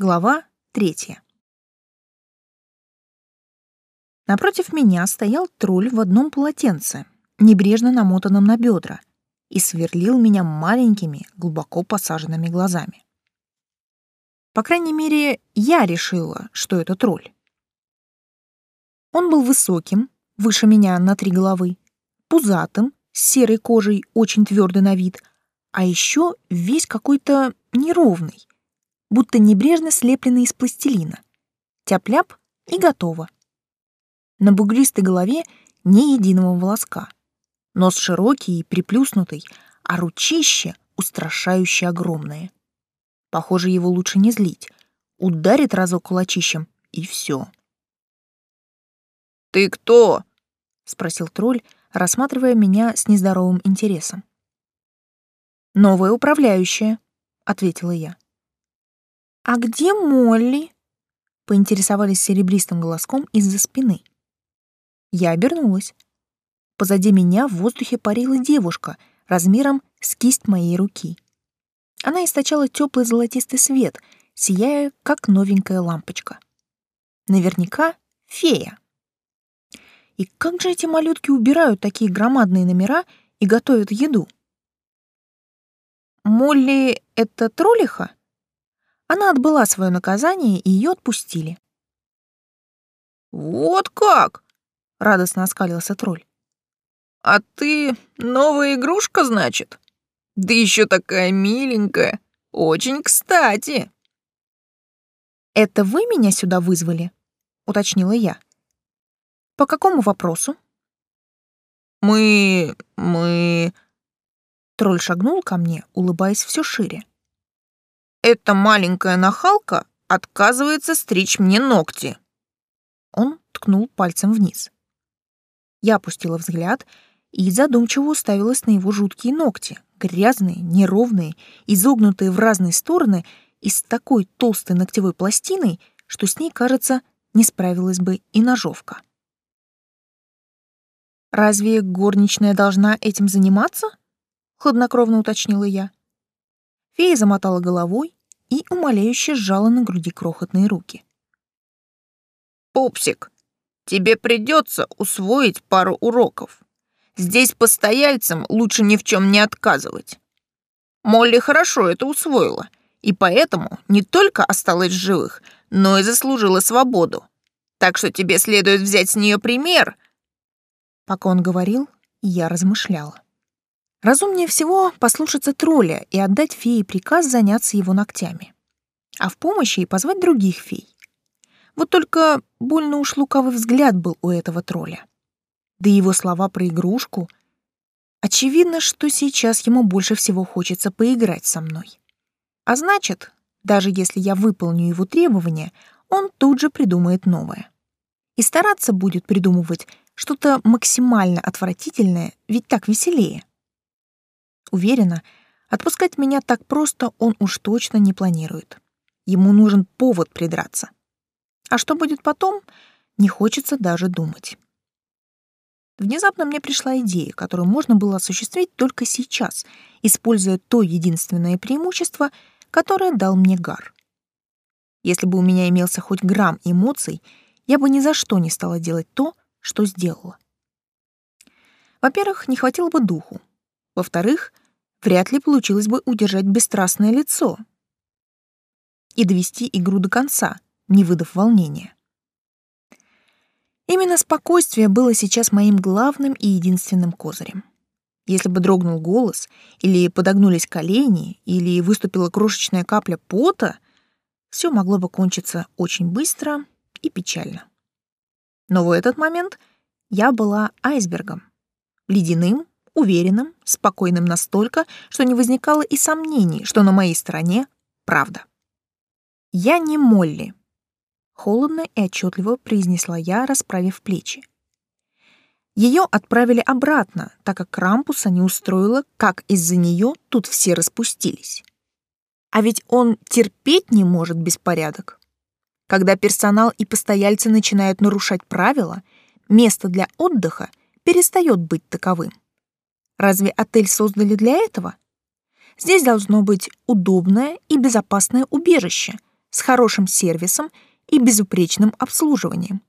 Глава третья. Напротив меня стоял тролль в одном полотенце, небрежно намотанном на бедра, и сверлил меня маленькими, глубоко посаженными глазами. По крайней мере, я решила, что это тролль. Он был высоким, выше меня на три головы, пузатым, с серой кожей, очень твердый на вид, а еще весь какой-то неровный, будто небрежно слепленный из пластилина. Тяп-ляп и готово. На бугристой голове ни единого волоска. Нос широкий и приплюснутый, а ручище устрашающе огромное. Похоже, его лучше не злить. Ударит разок кулачищем, и все. «Ты кто?» — спросил тролль, рассматривая меня с нездоровым интересом. «Новая управляющая», — ответила я. «А где Молли?» — поинтересовались серебристым голоском из-за спины. Я обернулась. Позади меня в воздухе парила девушка размером с кисть моей руки. Она источала теплый золотистый свет, сияя, как новенькая лампочка. Наверняка фея. И как же эти малютки убирают такие громадные номера и готовят еду? Молли — это троллиха? Она отбыла свое наказание, и ее отпустили. «Вот как!» — радостно оскалился тролль. «А ты новая игрушка, значит? Да еще такая миленькая. Очень кстати!» «Это вы меня сюда вызвали?» — уточнила я. «По какому вопросу?» «Мы... мы...» Тролль шагнул ко мне, улыбаясь все шире. Эта маленькая нахалка отказывается стричь мне ногти. Он ткнул пальцем вниз. Я опустила взгляд и задумчиво уставилась на его жуткие ногти, грязные, неровные, изогнутые в разные стороны и с такой толстой ногтевой пластиной, что с ней, кажется, не справилась бы и ножовка. «Разве горничная должна этим заниматься?» — хладнокровно уточнила я. Фея замотала головой и умоляюще сжала на груди крохотные руки. «Пупсик, тебе придется усвоить пару уроков. Здесь постояльцам лучше ни в чем не отказывать. Молли хорошо это усвоила, и поэтому не только осталась живых, но и заслужила свободу. Так что тебе следует взять с нее пример». Пока он говорил, я размышляла. Разумнее всего послушаться тролля и отдать фее приказ заняться его ногтями. А в помощи и позвать других фей. Вот только больно уж лукавый взгляд был у этого тролля. Да и его слова про игрушку. Очевидно, что сейчас ему больше всего хочется поиграть со мной. А значит, даже если я выполню его требования, он тут же придумает новое. И стараться будет придумывать что-то максимально отвратительное, ведь так веселее. Уверена, отпускать меня так просто он уж точно не планирует. Ему нужен повод придраться. А что будет потом, не хочется даже думать. Внезапно мне пришла идея, которую можно было осуществить только сейчас, используя то единственное преимущество, которое дал мне Гар. Если бы у меня имелся хоть грамм эмоций, я бы ни за что не стала делать то, что сделала. Во-первых, не хватило бы духу. Во-вторых, вряд ли получилось бы удержать бесстрастное лицо и довести игру до конца, не выдав волнения. Именно спокойствие было сейчас моим главным и единственным козырем. Если бы дрогнул голос, или подогнулись колени, или выступила крошечная капля пота, все могло бы кончиться очень быстро и печально. Но в этот момент я была айсбергом, ледяным, уверенным, спокойным настолько, что не возникало и сомнений, что на моей стороне правда. «Я не Молли», — холодно и отчетливо произнесла я, расправив плечи. Ее отправили обратно, так как Крампуса не устроило, как из-за нее тут все распустились. А ведь он терпеть не может беспорядок. Когда персонал и постояльцы начинают нарушать правила, место для отдыха перестает быть таковым. Разве отель создали для этого? Здесь должно быть удобное и безопасное убежище, с хорошим сервисом и безупречным обслуживанием.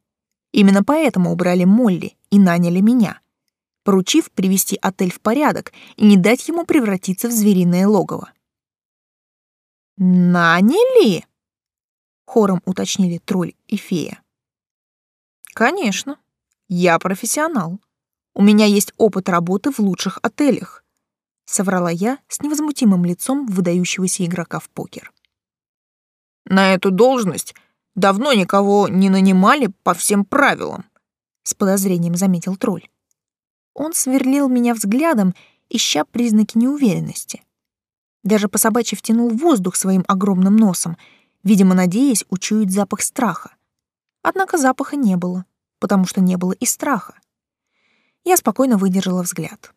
Именно поэтому убрали Молли и наняли меня, поручив привести отель в порядок и не дать ему превратиться в звериное логово. «Наняли?» — хором уточнили тролль и фея. «Конечно, я профессионал. У меня есть опыт работы в лучших отелях», — соврала я с невозмутимым лицом выдающегося игрока в покер. «На эту должность давно никого не нанимали по всем правилам», — с подозрением заметил тролль. Он сверлил меня взглядом, ища признаки неуверенности. Даже по собачьи втянул воздух своим огромным носом, видимо, надеясь учуять запах страха. Однако запаха не было, потому что не было и страха. Я спокойно выдержала взгляд.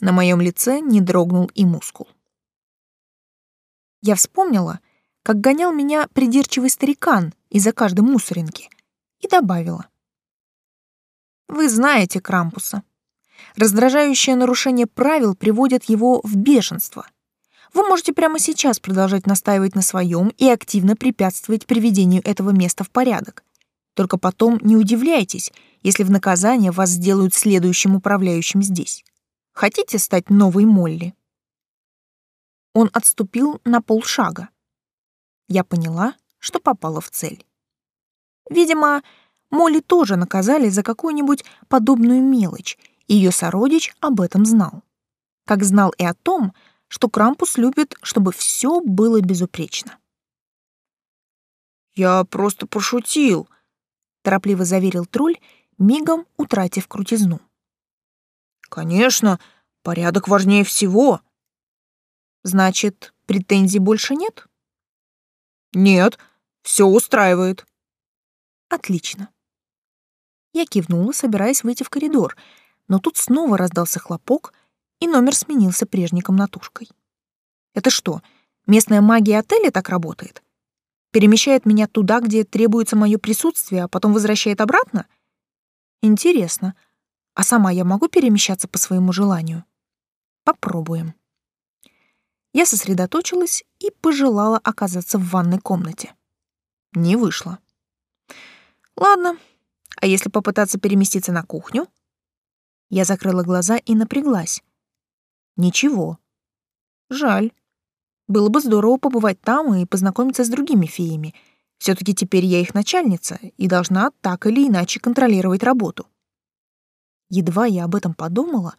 На моем лице не дрогнул и мускул. Я вспомнила, как гонял меня придирчивый старикан из-за каждой мусоринки, и добавила. «Вы знаете Крампуса. Раздражающее нарушение правил приводит его в бешенство. Вы можете прямо сейчас продолжать настаивать на своем и активно препятствовать приведению этого места в порядок. Только потом не удивляйтесь, если в наказание вас сделают следующим управляющим здесь. Хотите стать новой Молли? Он отступил на полшага. Я поняла, что попала в цель. Видимо, Молли тоже наказали за какую-нибудь подобную мелочь, и ее сородич об этом знал. Как знал и о том, что Крампус любит, чтобы все было безупречно. «Я просто пошутил», — торопливо заверил тролль, мигом утратив крутизну. «Конечно, порядок важнее всего». «Значит, претензий больше нет?» «Нет, все устраивает». «Отлично». Я кивнула, собираясь выйти в коридор, но тут снова раздался хлопок — и номер сменился прежней комнатушкой. Это что, местная магия отеля так работает? Перемещает меня туда, где требуется мое присутствие, а потом возвращает обратно? Интересно. А сама я могу перемещаться по своему желанию? Попробуем. Я сосредоточилась и пожелала оказаться в ванной комнате. Не вышло. Ладно, а если попытаться переместиться на кухню? Я закрыла глаза и напряглась. Ничего. Жаль. Было бы здорово побывать там и познакомиться с другими феями. Все таки теперь я их начальница и должна так или иначе контролировать работу. Едва я об этом подумала,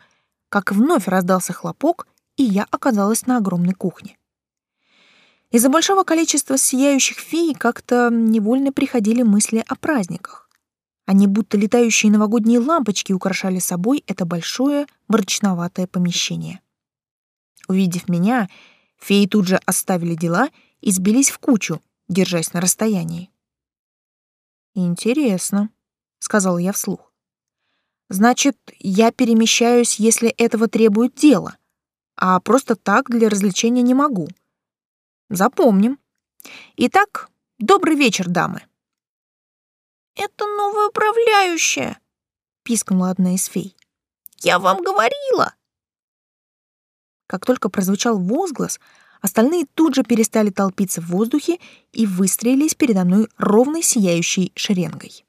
как вновь раздался хлопок, и я оказалась на огромной кухне. Из-за большого количества сияющих фей как-то невольно приходили мысли о праздниках. Они будто летающие новогодние лампочки украшали собой это большое мрачноватое помещение. Увидев меня, феи тут же оставили дела и сбились в кучу, держась на расстоянии. «Интересно», — сказал я вслух. «Значит, я перемещаюсь, если этого требует дело, а просто так для развлечения не могу. Запомним. Итак, добрый вечер, дамы». «Это новая управляющая», — пискнула одна из фей. «Я вам говорила». Как только прозвучал возглас, остальные тут же перестали толпиться в воздухе и выстроились передо мной ровной сияющей шеренгой.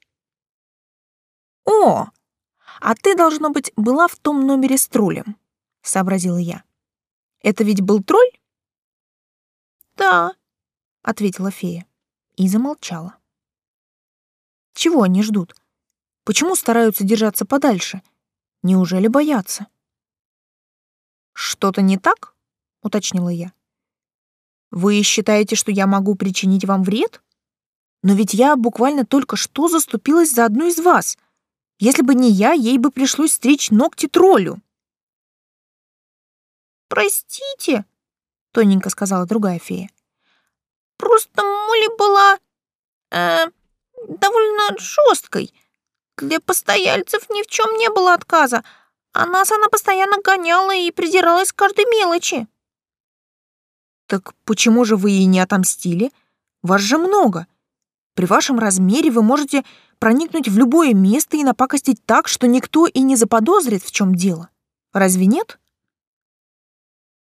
«О, а ты, должно быть, была в том номере с троллем», — сообразила я. «Это ведь был тролль?» «Да», — ответила фея и замолчала. «Чего они ждут? Почему стараются держаться подальше? Неужели боятся?» «Что-то не так?» — уточнила я. «Вы считаете, что я могу причинить вам вред? Но ведь я буквально только что заступилась за одну из вас. Если бы не я, ей бы пришлось стричь ногти троллю». «Простите», — тоненько сказала другая фея. «Просто Молли была э, довольно жесткой. Для постояльцев ни в чем не было отказа, а нас она постоянно гоняла и придиралась к каждой мелочи. Так почему же вы ей не отомстили? Вас же много. При вашем размере вы можете проникнуть в любое место и напакостить так, что никто и не заподозрит, в чем дело. Разве нет?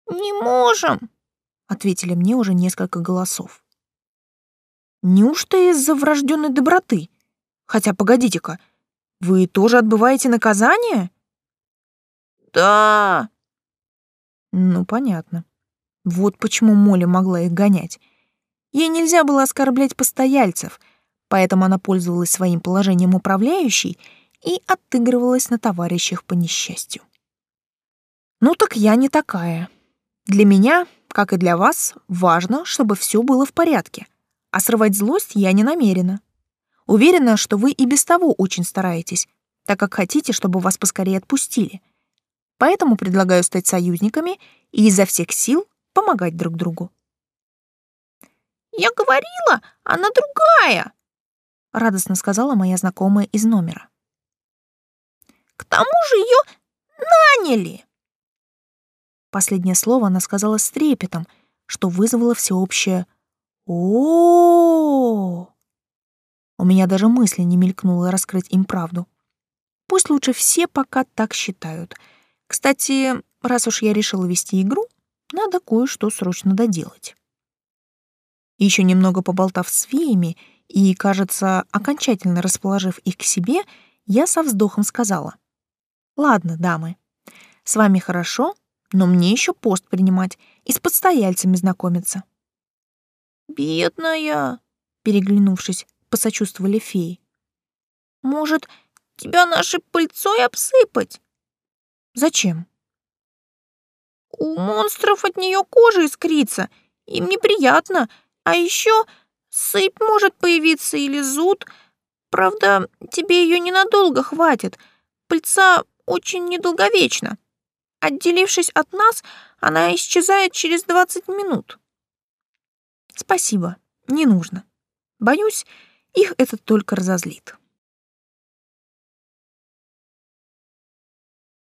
Не можем, ответили мне уже несколько голосов. Неужто из-за врожденной доброты? Хотя, погодите-ка, вы тоже отбываете наказание? Да. Ну, понятно. Вот почему Молли могла их гонять. Ей нельзя было оскорблять постояльцев, поэтому она пользовалась своим положением управляющей и отыгрывалась на товарищах по несчастью. Ну так я не такая. Для меня, как и для вас, важно, чтобы все было в порядке, а срывать злость я не намерена. Уверена, что вы и без того очень стараетесь, так как хотите, чтобы вас поскорее отпустили. Поэтому предлагаю стать союзниками и изо всех сил помогать друг другу. «Я говорила, она другая!» — радостно сказала моя знакомая из номера. «К тому же ее наняли!» Последнее слово она сказала с трепетом, что вызвало всеобщее о, У меня даже мысли не мелькнуло раскрыть им правду. Пусть лучше все пока так считают. Кстати, раз уж я решила вести игру, надо кое-что срочно доделать. Еще немного поболтав с феями и, кажется, окончательно расположив их к себе, я со вздохом сказала. «Ладно, дамы, с вами хорошо, но мне еще пост принимать и с подстояльцами знакомиться». «Бедная», — переглянувшись, посочувствовали феи. «Может, тебя нашей пыльцой обсыпать?» «Зачем?» У монстров от нее кожа искрится, им неприятно, а еще сыпь может появиться или зуд. Правда, тебе ее ненадолго хватит. Пыльца очень недолговечна. Отделившись от нас, она исчезает через двадцать минут. Спасибо, не нужно. Боюсь, их это только разозлит.